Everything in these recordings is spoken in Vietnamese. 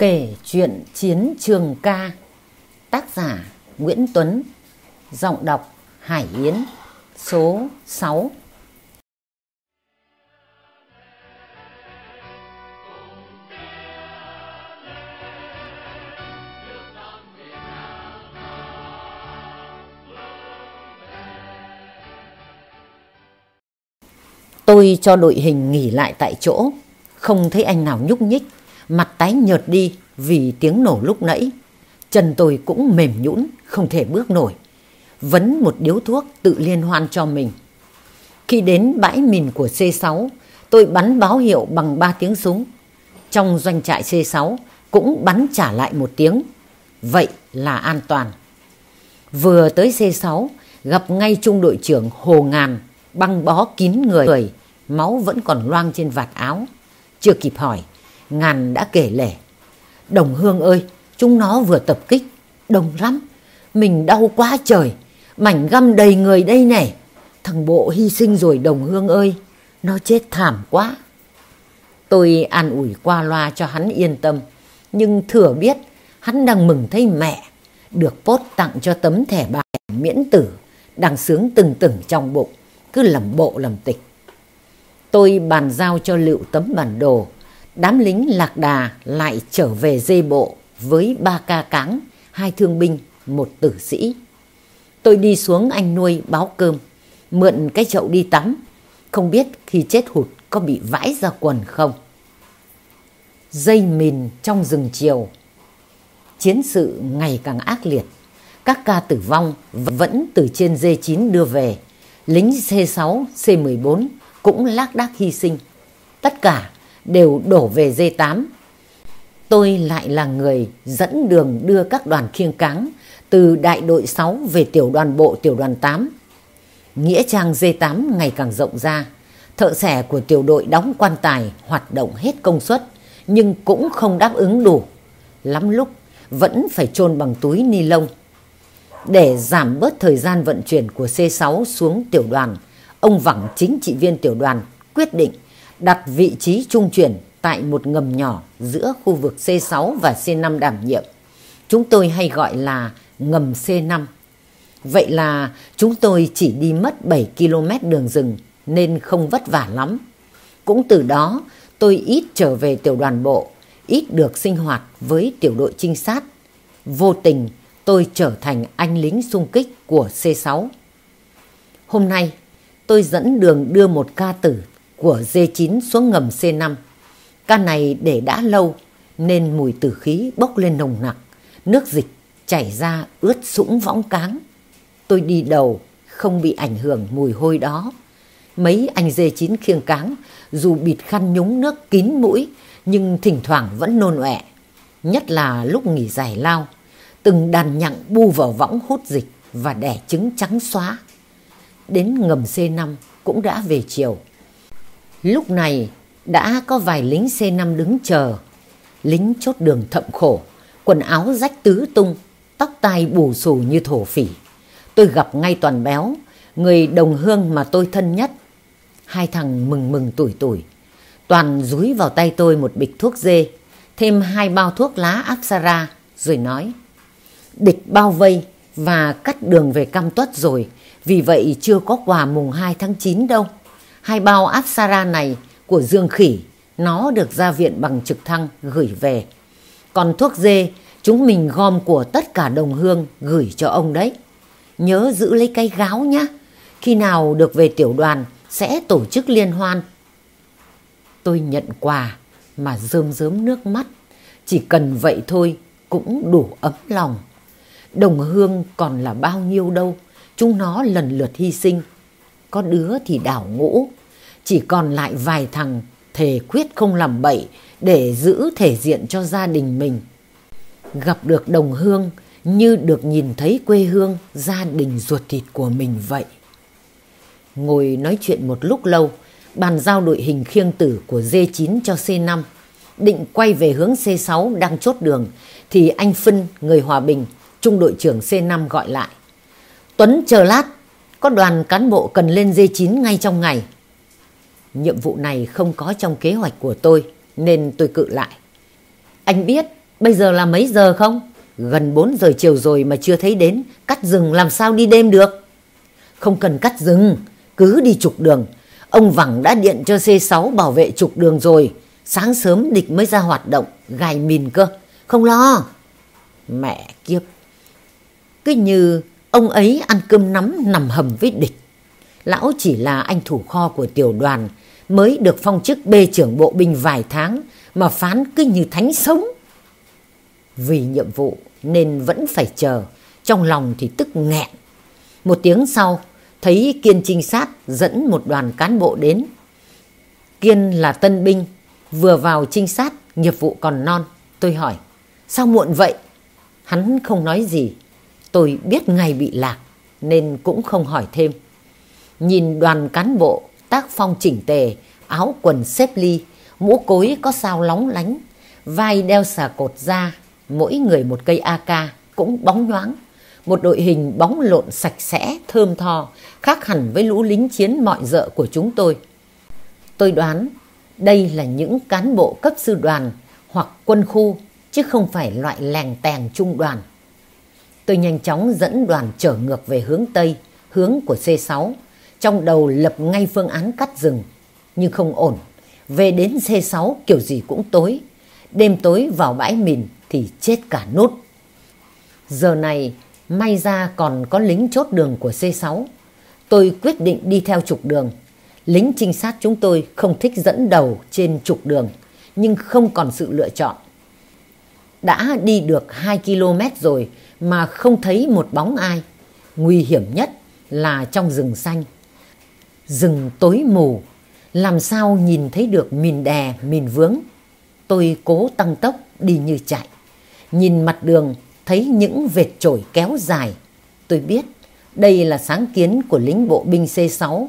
Kể chuyện chiến trường ca, Tác giả Nguyễn Tuấn, Giọng đọc Hải Yến, Số 6 Tôi cho đội hình nghỉ lại tại chỗ, Không thấy anh nào nhúc nhích. Mặt tái nhợt đi vì tiếng nổ lúc nãy. Chân tôi cũng mềm nhũn, không thể bước nổi. Vấn một điếu thuốc tự liên hoan cho mình. Khi đến bãi mìn của C6, tôi bắn báo hiệu bằng ba tiếng súng. Trong doanh trại C6 cũng bắn trả lại một tiếng. Vậy là an toàn. Vừa tới C6, gặp ngay trung đội trưởng Hồ Ngàn, băng bó kín người, máu vẫn còn loang trên vạt áo. Chưa kịp hỏi, Ngàn đã kể lể. Đồng Hương ơi, chúng nó vừa tập kích, đông lắm. Mình đau quá trời, mảnh găm đầy người đây này. Thằng Bộ hy sinh rồi Đồng Hương ơi, nó chết thảm quá. Tôi an ủi qua loa cho hắn yên tâm, nhưng thừa biết hắn đang mừng thấy mẹ được post tặng cho tấm thẻ bài miễn tử, đang sướng từng từng trong bụng, cứ lầm bộ lầm tịch. Tôi bàn giao cho Lựu tấm bản đồ, đám lính lạc đà lại trở về dây bộ với ba ca cáng, hai thương binh, một tử sĩ. Tôi đi xuống anh nuôi báo cơm, mượn cái chậu đi tắm, không biết khi chết hụt có bị vãi ra quần không. Dây mìn trong rừng chiều Chiến sự ngày càng ác liệt, các ca tử vong vẫn từ trên dê 9 đưa về, lính C6, C14 cũng lác đác hy sinh. Tất cả đều đổ về D8. Tôi lại là người dẫn đường đưa các đoàn khiêng cáng từ đại đội 6 về tiểu đoàn bộ tiểu đoàn 8. Nghĩa trang D8 ngày càng rộng ra. Thợ xẻ của tiểu đội đóng quan tài hoạt động hết công suất nhưng cũng không đáp ứng đủ. Lắm lúc vẫn phải chôn bằng túi ni lông. Để giảm bớt thời gian vận chuyển của C6 xuống tiểu đoàn, ông Vẳng chính trị viên tiểu đoàn quyết định đặt vị trí trung chuyển tại một ngầm nhỏ giữa khu vực C6 và C5 đảm nhiệm. Chúng tôi hay gọi là ngầm C5. Vậy là chúng tôi chỉ đi mất 7 km đường rừng nên không vất vả lắm. Cũng từ đó tôi ít trở về tiểu đoàn bộ, ít được sinh hoạt với tiểu đội trinh sát. Vô tình tôi trở thành anh lính xung kích của C6. Hôm nay tôi dẫn đường đưa một ca tử của D9 xuống ngầm C5. ca này để đã lâu nên mùi tử khí bốc lên nồng nặc, nước dịch chảy ra ướt sũng võng cáng. Tôi đi đầu không bị ảnh hưởng mùi hôi đó. Mấy anh D9 khiêng cáng dù bịt khăn nhúng nước kín mũi nhưng thỉnh thoảng vẫn nôn ọe. Nhất là lúc nghỉ giải lao, từng đàn nhặng bu vào võng hút dịch và đẻ trứng trắng xóa. Đến ngầm C5 cũng đã về chiều. Lúc này đã có vài lính C5 đứng chờ. Lính chốt đường thậm khổ, quần áo rách tứ tung, tóc tai bù xù như thổ phỉ. Tôi gặp ngay toàn béo, người đồng hương mà tôi thân nhất. Hai thằng mừng mừng tuổi tuổi. Toàn dúi vào tay tôi một bịch thuốc dê, thêm hai bao thuốc lá Apsara, rồi nói. Địch bao vây và cắt đường về cam tuất rồi, vì vậy chưa có quà mùng 2 tháng 9 đâu hai bao Apsara này của Dương Khỉ, nó được ra viện bằng trực thăng gửi về. Còn thuốc dê, chúng mình gom của tất cả đồng hương gửi cho ông đấy. Nhớ giữ lấy cây gáo nhá. Khi nào được về tiểu đoàn, sẽ tổ chức liên hoan. Tôi nhận quà mà rơm rớm nước mắt. Chỉ cần vậy thôi cũng đủ ấm lòng. Đồng hương còn là bao nhiêu đâu. Chúng nó lần lượt hy sinh có đứa thì đảo ngũ. Chỉ còn lại vài thằng thề quyết không làm bậy để giữ thể diện cho gia đình mình. Gặp được đồng hương như được nhìn thấy quê hương, gia đình ruột thịt của mình vậy. Ngồi nói chuyện một lúc lâu, bàn giao đội hình khiêng tử của D9 cho C5. Định quay về hướng C6 đang chốt đường, thì anh Phân, người Hòa Bình, trung đội trưởng C5 gọi lại. Tuấn chờ lát, có đoàn cán bộ cần lên dây chín ngay trong ngày. Nhiệm vụ này không có trong kế hoạch của tôi nên tôi cự lại. Anh biết Bây giờ là mấy giờ không? Gần 4 giờ chiều rồi mà chưa thấy đến. Cắt rừng làm sao đi đêm được? Không cần cắt rừng, cứ đi trục đường. Ông Vẳng đã điện cho C6 bảo vệ trục đường rồi. Sáng sớm địch mới ra hoạt động, gài mìn cơ. Không lo. Mẹ kiếp. Cứ như ông ấy ăn cơm nắm nằm hầm với địch. Lão chỉ là anh thủ kho của tiểu đoàn, mới được phong chức bê trưởng bộ binh vài tháng mà phán cứ như thánh sống. Vì nhiệm vụ nên vẫn phải chờ, trong lòng thì tức nghẹn. Một tiếng sau, thấy Kiên trinh sát dẫn một đoàn cán bộ đến. Kiên là tân binh, vừa vào trinh sát, nghiệp vụ còn non. Tôi hỏi, sao muộn vậy? Hắn không nói gì. Tôi biết ngày bị lạc, nên cũng không hỏi thêm. Nhìn đoàn cán bộ tác phong chỉnh tề, áo quần xếp ly, mũ cối có sao lóng lánh, vai đeo xà cột da, mỗi người một cây AK cũng bóng nhoáng. Một đội hình bóng lộn sạch sẽ, thơm tho, khác hẳn với lũ lính chiến mọi dợ của chúng tôi. Tôi đoán đây là những cán bộ cấp sư đoàn hoặc quân khu, chứ không phải loại lèng tèng trung đoàn. Tôi nhanh chóng dẫn đoàn trở ngược về hướng Tây, hướng của C6, trong đầu lập ngay phương án cắt rừng. Nhưng không ổn, về đến C6 kiểu gì cũng tối. Đêm tối vào bãi mìn thì chết cả nốt. Giờ này may ra còn có lính chốt đường của C6. Tôi quyết định đi theo trục đường. Lính trinh sát chúng tôi không thích dẫn đầu trên trục đường, nhưng không còn sự lựa chọn. Đã đi được 2 km rồi mà không thấy một bóng ai. Nguy hiểm nhất là trong rừng xanh. Rừng tối mù, làm sao nhìn thấy được mìn đè, mìn vướng. Tôi cố tăng tốc đi như chạy. Nhìn mặt đường thấy những vệt trổi kéo dài. Tôi biết đây là sáng kiến của lính bộ binh C6.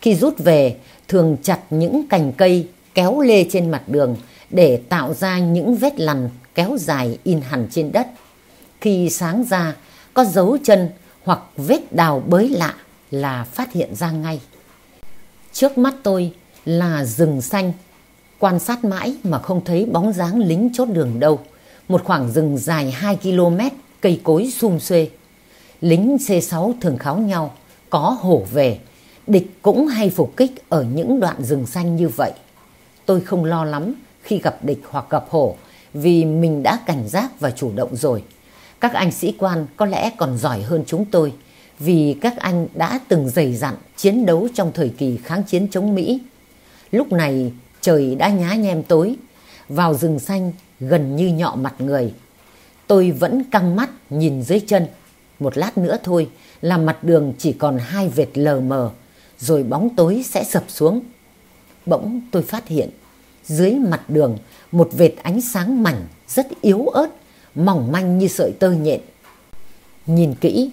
Khi rút về, thường chặt những cành cây kéo lê trên mặt đường để tạo ra những vết lằn kéo dài in hẳn trên đất. Khi sáng ra, có dấu chân hoặc vết đào bới lạ là phát hiện ra ngay. Trước mắt tôi là rừng xanh, quan sát mãi mà không thấy bóng dáng lính chốt đường đâu. Một khoảng rừng dài 2 km, cây cối sum xuê. Lính C6 thường kháo nhau, có hổ về. Địch cũng hay phục kích ở những đoạn rừng xanh như vậy. Tôi không lo lắm khi gặp địch hoặc gặp hổ vì mình đã cảnh giác và chủ động rồi. Các anh sĩ quan có lẽ còn giỏi hơn chúng tôi vì các anh đã từng dày dặn chiến đấu trong thời kỳ kháng chiến chống Mỹ. Lúc này trời đã nhá nhem tối, vào rừng xanh gần như nhọ mặt người. Tôi vẫn căng mắt nhìn dưới chân. Một lát nữa thôi là mặt đường chỉ còn hai vệt lờ mờ, rồi bóng tối sẽ sập xuống. Bỗng tôi phát hiện dưới mặt đường một vệt ánh sáng mảnh rất yếu ớt, mỏng manh như sợi tơ nhện. Nhìn kỹ,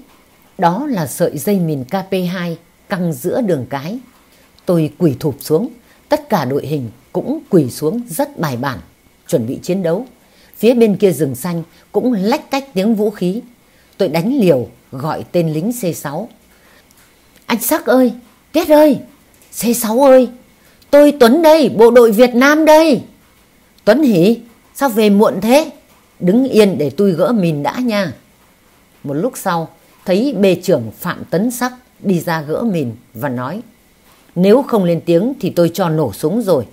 đó là sợi dây mìn KP2 căng giữa đường cái. Tôi quỳ thụp xuống, tất cả đội hình cũng quỳ xuống rất bài bản, chuẩn bị chiến đấu. Phía bên kia rừng xanh cũng lách cách tiếng vũ khí. Tôi đánh liều gọi tên lính C6. Anh Sắc ơi, Tiết ơi, C6 ơi, tôi Tuấn đây, bộ đội Việt Nam đây. Tuấn hỉ, sao về muộn thế? Đứng yên để tôi gỡ mìn đã nha. Một lúc sau, thấy bê trưởng Phạm Tấn Sắc đi ra gỡ mìn và nói Nếu không lên tiếng thì tôi cho nổ súng rồi.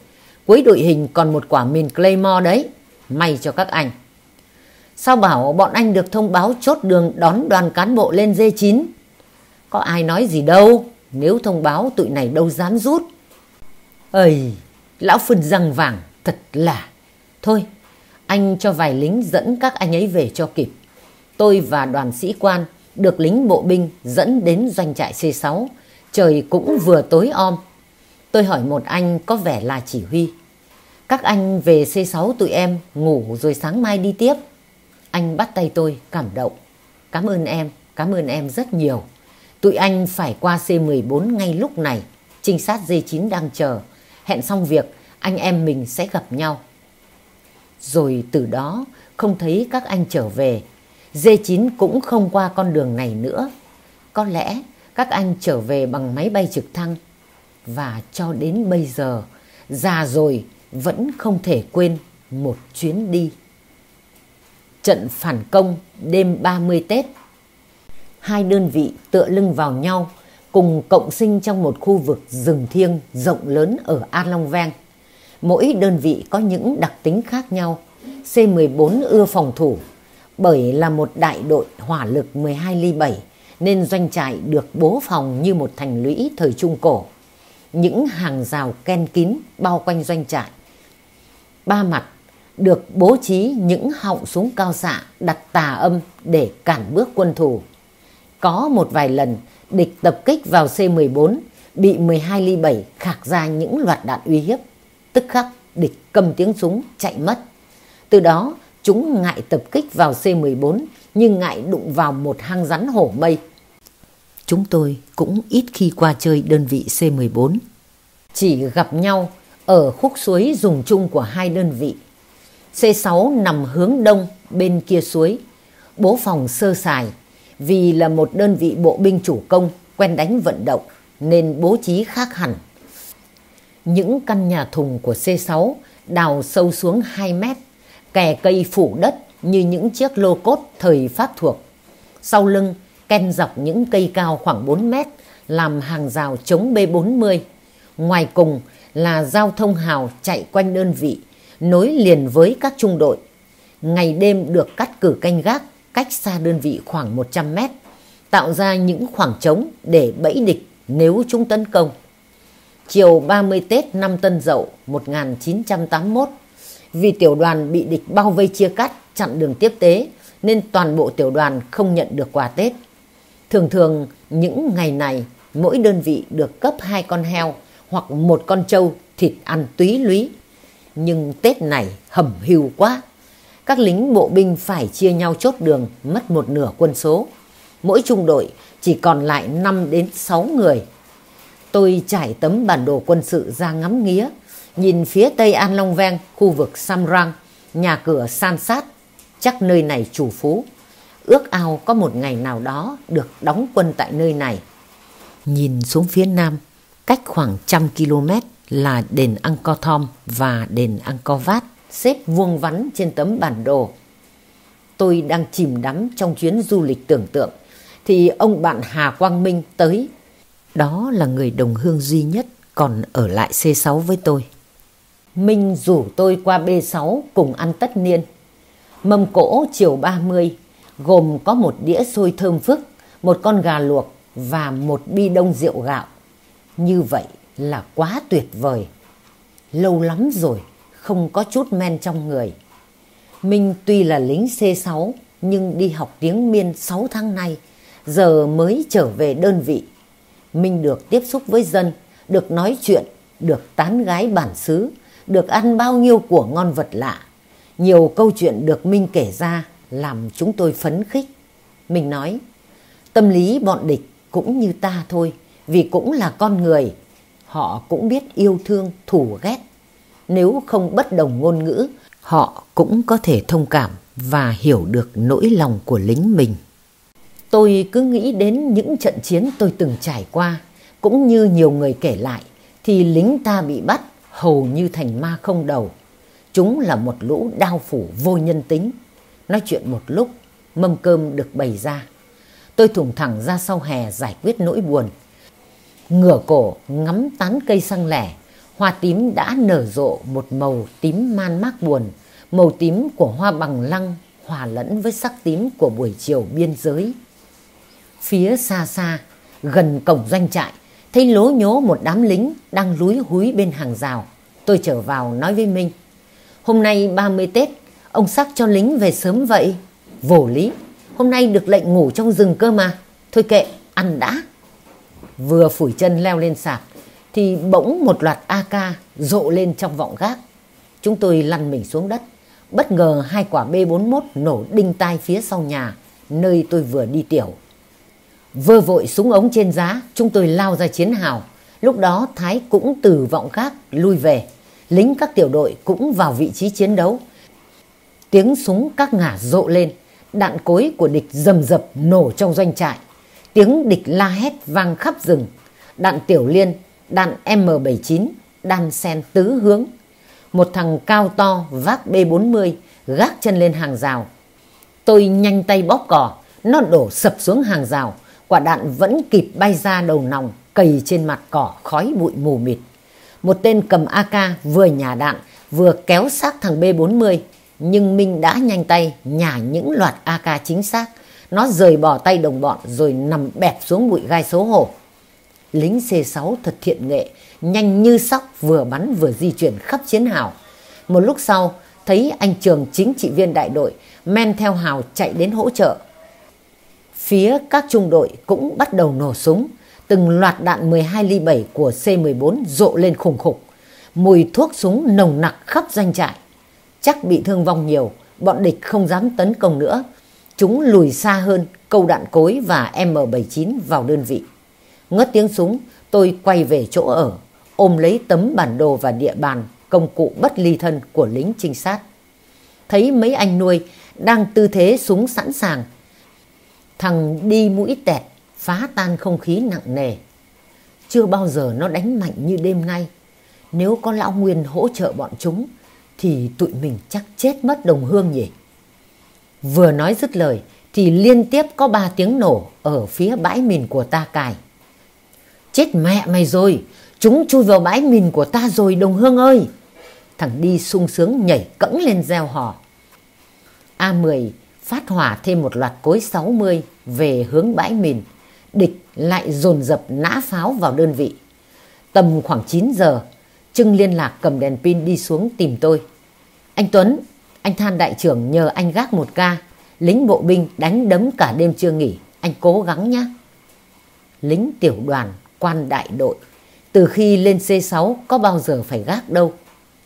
Cuối đội hình còn một quả mìn Claymore đấy. May cho các anh. Sao bảo bọn anh được thông báo chốt đường đón đoàn cán bộ lên dê 9 Có ai nói gì đâu. Nếu thông báo tụi này đâu dám rút. Ây, lão phân răng vàng thật là. Thôi, anh cho vài lính dẫn các anh ấy về cho kịp. Tôi và đoàn sĩ quan được lính bộ binh dẫn đến doanh trại C6. Trời cũng vừa tối om. Tôi hỏi một anh có vẻ là chỉ huy. Các anh về C6 tụi em ngủ rồi sáng mai đi tiếp. Anh bắt tay tôi cảm động. Cảm ơn em, cảm ơn em rất nhiều. Tụi anh phải qua C14 ngay lúc này. Trinh sát D9 đang chờ. Hẹn xong việc, anh em mình sẽ gặp nhau. Rồi từ đó không thấy các anh trở về. D9 cũng không qua con đường này nữa. Có lẽ các anh trở về bằng máy bay trực thăng. Và cho đến bây giờ, già rồi vẫn không thể quên một chuyến đi. trận phản công đêm 30 Tết. Hai đơn vị tựa lưng vào nhau, cùng cộng sinh trong một khu vực rừng thiêng rộng lớn ở An Long Vang. Mỗi đơn vị có những đặc tính khác nhau. C-14 ưa phòng thủ, bởi là một đại đội hỏa lực 12 ly 7 nên doanh trại được bố phòng như một thành lũy thời Trung Cổ. Những hàng rào ken kín bao quanh doanh trại. Ba mặt được bố trí những họng súng cao xạ đặt tà âm để cản bước quân thù. Có một vài lần địch tập kích vào C-14 bị 12 ly 7 khạc ra những loạt đạn uy hiếp. Tức khắc địch cầm tiếng súng chạy mất. Từ đó chúng ngại tập kích vào C-14 nhưng ngại đụng vào một hang rắn hổ mây. Chúng tôi cũng ít khi qua chơi đơn vị C-14. Chỉ gặp nhau ở khúc suối dùng chung của hai đơn vị. C6 nằm hướng đông bên kia suối, bố phòng sơ sài vì là một đơn vị bộ binh chủ công quen đánh vận động nên bố trí khác hẳn. Những căn nhà thùng của C6 đào sâu xuống 2 mét, kè cây phủ đất như những chiếc lô cốt thời Pháp thuộc. Sau lưng ken dọc những cây cao khoảng 4 mét làm hàng rào chống B40. Ngoài cùng là giao thông hào chạy quanh đơn vị, nối liền với các trung đội. Ngày đêm được cắt cử canh gác cách xa đơn vị khoảng 100 mét, tạo ra những khoảng trống để bẫy địch nếu chúng tấn công. Chiều 30 Tết năm Tân Dậu 1981, vì tiểu đoàn bị địch bao vây chia cắt chặn đường tiếp tế nên toàn bộ tiểu đoàn không nhận được quà Tết. Thường thường những ngày này mỗi đơn vị được cấp hai con heo hoặc một con trâu thịt ăn túy lúy. Nhưng Tết này hầm hưu quá. Các lính bộ binh phải chia nhau chốt đường mất một nửa quân số. Mỗi trung đội chỉ còn lại 5 đến 6 người. Tôi trải tấm bản đồ quân sự ra ngắm nghía, nhìn phía tây An Long Ven khu vực Samrang, nhà cửa san sát, chắc nơi này chủ phú ước ao có một ngày nào đó được đóng quân tại nơi này. Nhìn xuống phía nam, cách khoảng trăm km là đền Angkor Thom và đền Angkor Wat xếp vuông vắn trên tấm bản đồ. Tôi đang chìm đắm trong chuyến du lịch tưởng tượng thì ông bạn Hà Quang Minh tới. Đó là người đồng hương duy nhất còn ở lại C6 với tôi. Minh rủ tôi qua B6 cùng ăn tất niên. Mâm cỗ chiều 30 gồm có một đĩa xôi thơm phức, một con gà luộc và một bi đông rượu gạo. Như vậy là quá tuyệt vời. Lâu lắm rồi, không có chút men trong người. Minh tuy là lính C6 nhưng đi học tiếng miên 6 tháng nay, giờ mới trở về đơn vị. Minh được tiếp xúc với dân, được nói chuyện, được tán gái bản xứ, được ăn bao nhiêu của ngon vật lạ. Nhiều câu chuyện được Minh kể ra làm chúng tôi phấn khích. Mình nói, tâm lý bọn địch cũng như ta thôi, vì cũng là con người. Họ cũng biết yêu thương, thù ghét. Nếu không bất đồng ngôn ngữ, họ cũng có thể thông cảm và hiểu được nỗi lòng của lính mình. Tôi cứ nghĩ đến những trận chiến tôi từng trải qua, cũng như nhiều người kể lại, thì lính ta bị bắt hầu như thành ma không đầu. Chúng là một lũ đao phủ vô nhân tính. Nói chuyện một lúc, mâm cơm được bày ra. Tôi thủng thẳng ra sau hè giải quyết nỗi buồn. Ngửa cổ ngắm tán cây xăng lẻ, hoa tím đã nở rộ một màu tím man mác buồn, màu tím của hoa bằng lăng hòa lẫn với sắc tím của buổi chiều biên giới. Phía xa xa, gần cổng doanh trại, thấy lố nhố một đám lính đang lúi húi bên hàng rào. Tôi trở vào nói với Minh, hôm nay 30 Tết, Ông sắc cho lính về sớm vậy. Vô lý, hôm nay được lệnh ngủ trong rừng cơ mà. Thôi kệ, ăn đã. Vừa phủi chân leo lên sạp, thì bỗng một loạt AK rộ lên trong vọng gác. Chúng tôi lăn mình xuống đất. Bất ngờ hai quả B41 nổ đinh tai phía sau nhà, nơi tôi vừa đi tiểu. Vơ vội súng ống trên giá, chúng tôi lao ra chiến hào. Lúc đó Thái cũng từ vọng khác lui về. Lính các tiểu đội cũng vào vị trí chiến đấu. Tiếng súng các ngả rộ lên, đạn cối của địch rầm rập nổ trong doanh trại. Tiếng địch la hét vang khắp rừng. Đạn tiểu liên, đạn M79, đan sen tứ hướng. Một thằng cao to vác B40 gác chân lên hàng rào. Tôi nhanh tay bóp cò, nó đổ sập xuống hàng rào, quả đạn vẫn kịp bay ra đầu nòng, cầy trên mặt cỏ khói bụi mù mịt. Một tên cầm AK vừa nhả đạn, vừa kéo xác thằng B40, nhưng Minh đã nhanh tay nhả những loạt AK chính xác. Nó rời bỏ tay đồng bọn rồi nằm bẹp xuống bụi gai xấu hổ. Lính C6 thật thiện nghệ, nhanh như sóc vừa bắn vừa di chuyển khắp chiến hào. Một lúc sau, thấy anh Trường chính trị viên đại đội men theo hào chạy đến hỗ trợ. Phía các trung đội cũng bắt đầu nổ súng, từng loạt đạn 12 ly 7 của C-14 rộ lên khủng khục. Mùi thuốc súng nồng nặc khắp doanh trại. Chắc bị thương vong nhiều, bọn địch không dám tấn công nữa. Chúng lùi xa hơn, câu đạn cối và M79 vào đơn vị. Ngất tiếng súng, tôi quay về chỗ ở, ôm lấy tấm bản đồ và địa bàn, công cụ bất ly thân của lính trinh sát. Thấy mấy anh nuôi đang tư thế súng sẵn sàng. Thằng đi mũi tẹt, phá tan không khí nặng nề. Chưa bao giờ nó đánh mạnh như đêm nay. Nếu có lão Nguyên hỗ trợ bọn chúng, thì tụi mình chắc chết mất đồng hương nhỉ. Vừa nói dứt lời, thì liên tiếp có ba tiếng nổ ở phía bãi mìn của ta cài. Chết mẹ mày rồi, chúng chui vào bãi mìn của ta rồi đồng hương ơi. Thằng đi sung sướng nhảy cẫng lên gieo hò. A10 phát hỏa thêm một loạt cối 60 về hướng bãi mìn. Địch lại dồn dập nã pháo vào đơn vị. Tầm khoảng 9 giờ, Trưng liên lạc cầm đèn pin đi xuống tìm tôi. Anh Tuấn, anh Than đại trưởng nhờ anh gác một ca. Lính bộ binh đánh đấm cả đêm chưa nghỉ. Anh cố gắng nhé. Lính tiểu đoàn, quan đại đội. Từ khi lên C6 có bao giờ phải gác đâu.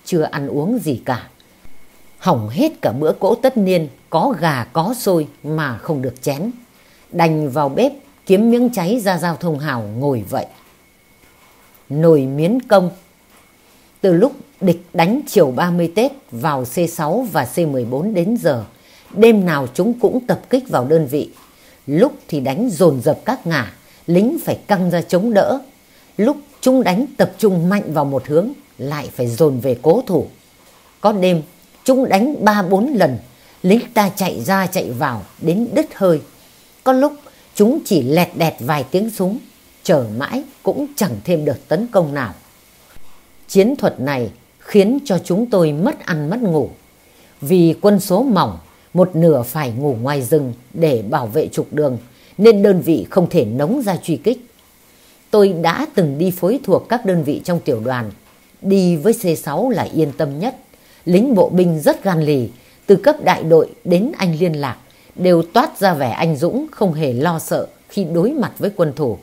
Chưa ăn uống gì cả. Hỏng hết cả bữa cỗ tất niên, có gà có xôi mà không được chén. Đành vào bếp kiếm miếng cháy ra giao thông hào ngồi vậy. Nồi miến công Từ lúc địch đánh chiều 30 Tết vào C6 và C14 đến giờ, đêm nào chúng cũng tập kích vào đơn vị. Lúc thì đánh dồn dập các ngả, lính phải căng ra chống đỡ. Lúc chúng đánh tập trung mạnh vào một hướng, lại phải dồn về cố thủ. Có đêm, chúng đánh ba bốn lần, lính ta chạy ra chạy vào đến đứt hơi. Có lúc chúng chỉ lẹt đẹt vài tiếng súng, chờ mãi cũng chẳng thêm đợt tấn công nào. Chiến thuật này khiến cho chúng tôi mất ăn mất ngủ. Vì quân số mỏng, một nửa phải ngủ ngoài rừng để bảo vệ trục đường, nên đơn vị không thể nóng ra truy kích. Tôi đã từng đi phối thuộc các đơn vị trong tiểu đoàn, đi với C6 là yên tâm nhất. Lính bộ binh rất gan lì, từ cấp đại đội đến anh liên lạc, đều toát ra vẻ anh Dũng không hề lo sợ khi đối mặt với quân thủ.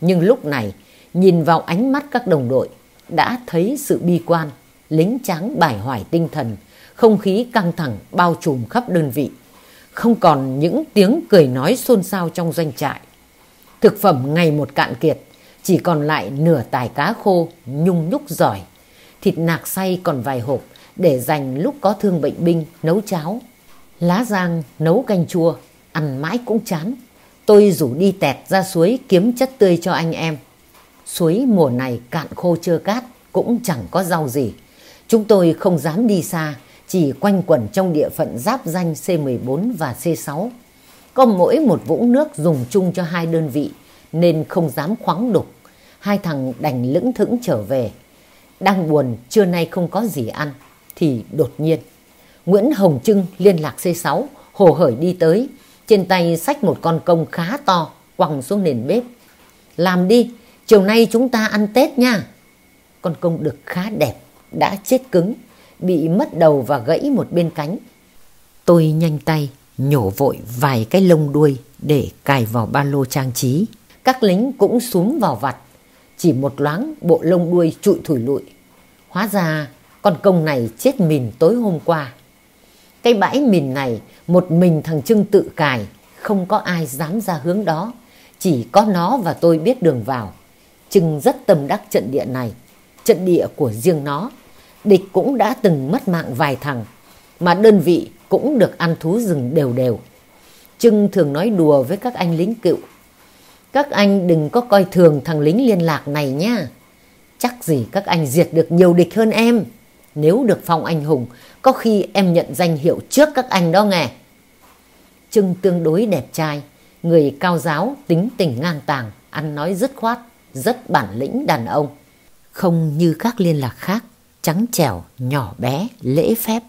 Nhưng lúc này, nhìn vào ánh mắt các đồng đội, đã thấy sự bi quan, lính trắng bài hoài tinh thần, không khí căng thẳng bao trùm khắp đơn vị. Không còn những tiếng cười nói xôn xao trong doanh trại. Thực phẩm ngày một cạn kiệt, chỉ còn lại nửa tài cá khô, nhung nhúc giỏi. Thịt nạc xay còn vài hộp để dành lúc có thương bệnh binh nấu cháo. Lá giang nấu canh chua, ăn mãi cũng chán. Tôi rủ đi tẹt ra suối kiếm chất tươi cho anh em. Suối mùa này cạn khô chưa cát, cũng chẳng có rau gì. Chúng tôi không dám đi xa, chỉ quanh quẩn trong địa phận giáp danh C14 và C6. Có mỗi một vũng nước dùng chung cho hai đơn vị, nên không dám khoáng đục. Hai thằng đành lững thững trở về. Đang buồn, trưa nay không có gì ăn, thì đột nhiên. Nguyễn Hồng Trưng liên lạc C6, hồ hởi đi tới, trên tay xách một con công khá to, quăng xuống nền bếp. Làm đi, chiều nay chúng ta ăn Tết nha. Con công được khá đẹp, đã chết cứng, bị mất đầu và gãy một bên cánh. Tôi nhanh tay, nhổ vội vài cái lông đuôi để cài vào ba lô trang trí. Các lính cũng xuống vào vặt, chỉ một loáng bộ lông đuôi trụi thủi lụi. Hóa ra con công này chết mìn tối hôm qua. Cái bãi mìn này một mình thằng Trưng tự cài, không có ai dám ra hướng đó. Chỉ có nó và tôi biết đường vào. Trưng rất tâm đắc trận địa này, trận địa của riêng nó. Địch cũng đã từng mất mạng vài thằng, mà đơn vị cũng được ăn thú rừng đều đều. Trưng thường nói đùa với các anh lính cựu. Các anh đừng có coi thường thằng lính liên lạc này nha. Chắc gì các anh diệt được nhiều địch hơn em. Nếu được phong anh hùng, có khi em nhận danh hiệu trước các anh đó nghe. Trưng tương đối đẹp trai, người cao giáo, tính tình ngang tàng, ăn nói dứt khoát, rất bản lĩnh đàn ông. Không như các liên lạc khác, trắng trẻo, nhỏ bé, lễ phép.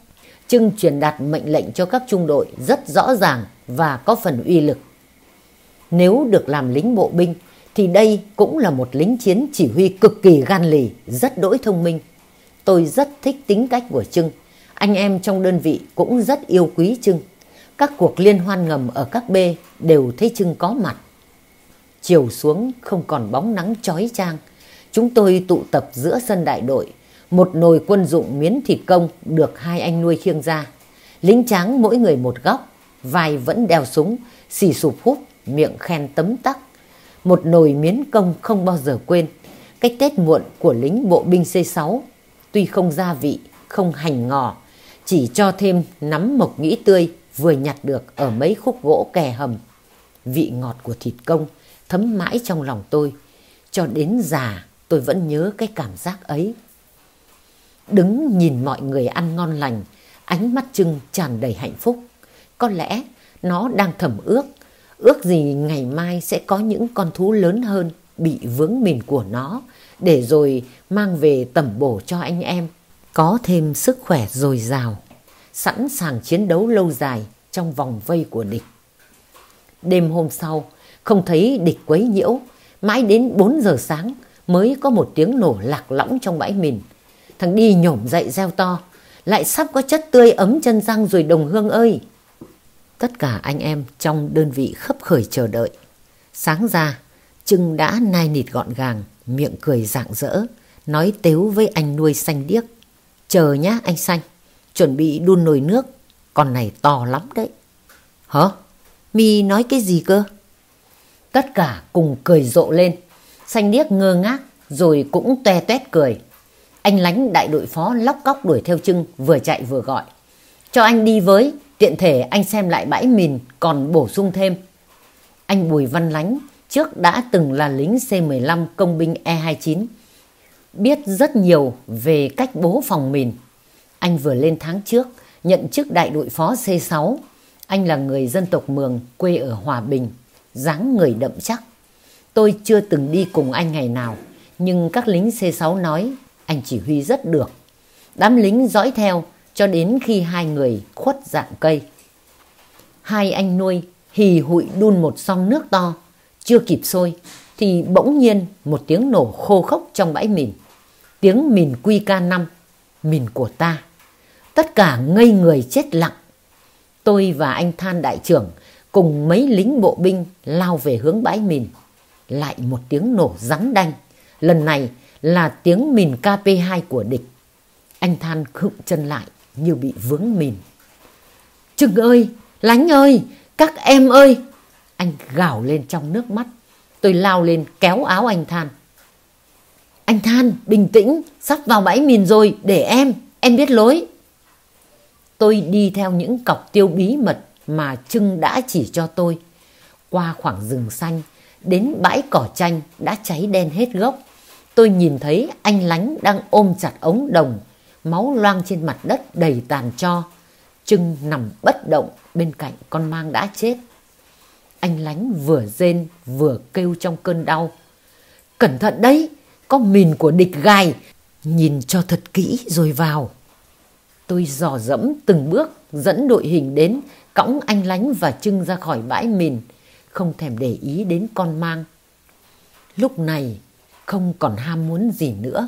Trưng truyền đạt mệnh lệnh cho các trung đội rất rõ ràng và có phần uy lực. Nếu được làm lính bộ binh, thì đây cũng là một lính chiến chỉ huy cực kỳ gan lì, rất đỗi thông minh. Tôi rất thích tính cách của Trưng. Anh em trong đơn vị cũng rất yêu quý Trưng. Các cuộc liên hoan ngầm ở các bê đều thấy Trưng có mặt. Chiều xuống không còn bóng nắng chói chang. Chúng tôi tụ tập giữa sân đại đội. Một nồi quân dụng miến thịt công được hai anh nuôi khiêng ra. Lính tráng mỗi người một góc, vai vẫn đeo súng, xì sụp hút, miệng khen tấm tắc. Một nồi miến công không bao giờ quên. Cái Tết muộn của lính bộ binh C6, tuy không gia vị, không hành ngò, chỉ cho thêm nắm mộc nhĩ tươi vừa nhặt được ở mấy khúc gỗ kè hầm. Vị ngọt của thịt công thấm mãi trong lòng tôi. Cho đến già tôi vẫn nhớ cái cảm giác ấy. Đứng nhìn mọi người ăn ngon lành, ánh mắt trưng tràn đầy hạnh phúc. Có lẽ nó đang thầm ước, ước gì ngày mai sẽ có những con thú lớn hơn bị vướng mìn của nó, để rồi mang về tẩm bổ cho anh em, có thêm sức khỏe dồi dào, sẵn sàng chiến đấu lâu dài trong vòng vây của địch. Đêm hôm sau, không thấy địch quấy nhiễu, mãi đến 4 giờ sáng mới có một tiếng nổ lạc lõng trong bãi mìn. Thằng đi nhổm dậy reo to, lại sắp có chất tươi ấm chân răng rồi đồng hương ơi. Tất cả anh em trong đơn vị khấp khởi chờ đợi. Sáng ra, Trưng đã nai nịt gọn gàng, miệng cười rạng rỡ, nói tếu với anh nuôi xanh điếc. Chờ nhá anh xanh, chuẩn bị đun nồi nước, con này to lắm đấy. Hả? Mi nói cái gì cơ? Tất cả cùng cười rộ lên. Xanh điếc ngơ ngác rồi cũng toe toét cười. Anh lánh đại đội phó lóc cóc đuổi theo trưng vừa chạy vừa gọi. Cho anh đi với, tiện thể anh xem lại bãi mìn còn bổ sung thêm. Anh Bùi Văn Lánh trước đã từng là lính C-15 công binh E-29. Biết rất nhiều về cách bố phòng mìn. Anh vừa lên tháng trước nhận chức đại đội phó C6. Anh là người dân tộc Mường quê ở Hòa Bình dáng người đậm chắc. Tôi chưa từng đi cùng anh ngày nào, nhưng các lính C6 nói anh chỉ huy rất được. Đám lính dõi theo cho đến khi hai người khuất dạng cây. Hai anh nuôi hì hụi đun một song nước to, chưa kịp sôi thì bỗng nhiên một tiếng nổ khô khốc trong bãi mìn. Tiếng mìn QK5, mìn của ta. Tất cả ngây người chết lặng. Tôi và anh Than đại trưởng cùng mấy lính bộ binh lao về hướng bãi mìn. Lại một tiếng nổ rắn đanh, lần này là tiếng mìn KP2 của địch. Anh Than khựng chân lại như bị vướng mìn. Trừng ơi, lánh ơi, các em ơi! Anh gào lên trong nước mắt. Tôi lao lên kéo áo anh Than. Anh Than, bình tĩnh, sắp vào bãi mìn rồi, để em, em biết lối. Tôi đi theo những cọc tiêu bí mật mà Trưng đã chỉ cho tôi. Qua khoảng rừng xanh, đến bãi cỏ chanh đã cháy đen hết gốc. Tôi nhìn thấy anh lánh đang ôm chặt ống đồng, máu loang trên mặt đất đầy tàn cho. Trưng nằm bất động bên cạnh con mang đã chết. Anh lánh vừa rên vừa kêu trong cơn đau. Cẩn thận đấy, có mìn của địch gài, nhìn cho thật kỹ rồi vào. Tôi dò dẫm từng bước dẫn đội hình đến cõng anh lánh và trưng ra khỏi bãi mìn, không thèm để ý đến con mang. Lúc này không còn ham muốn gì nữa.